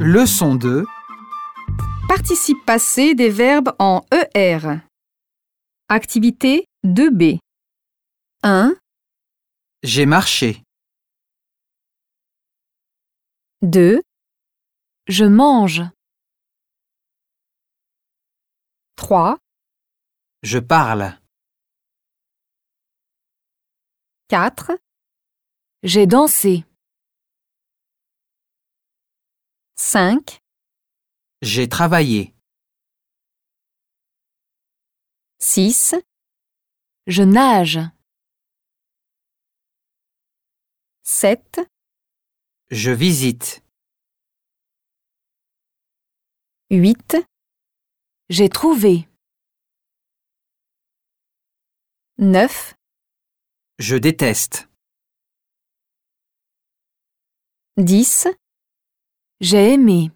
Leçon 2. Participe passé des verbes en ER. Activité 2B. 1, J'ai marché. 2, Je mange. 3, Je parle. 4, J'ai dansé. 5, J'ai travaillé. 6, Je nage. 7, Je visite. 8, J'ai trouvé. 9, Je déteste. 10, J'ai aimé.